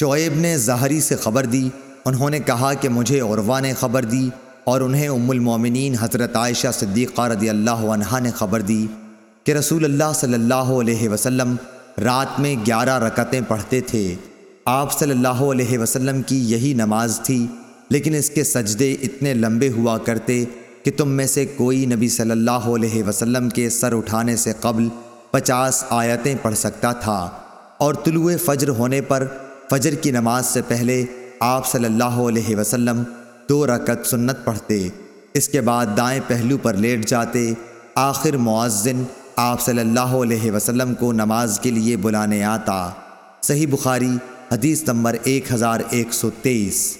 شعیب نے ظاہری سے خبر دی۔ انہوں نے کہا کہ مجھے عروا نے خبر دی اور انہیں ام المومنین حضرت عائشہ صدیقہ رضی اللہ عنہ نے خبر دی کہ رسول اللہ صلی اللہ علیہ وسلم رات میں گیارہ رکعتیں پڑھتے تھے۔ آپ صلی اللہ علیہ وسلم کی یہی نماز تھی، لیکن اس کے سجدے اتنے لمبے ہوا کرتے کہ تم میں سے کوئی نبی صلی اللہ علیہ وسلم کے سر اٹھانے سے قبل پچاس آیتیں پڑھ سکتا تھا۔ اور طلوع فجر ہونے پر فجر کی نماز سے پہلے آپ صلی اللہ علیہ وسلم دو رکعت سنت پڑھتے، اس کے بعد دائیں پہلو پر لیٹ جاتے، آخر معزن آپ صلی اللہ علیہ وسلم کو نماز کے لیے بلانے آتا۔ صحیح بخاری، حدیث نمبر ایک ہزار ایک سو تیئیس۔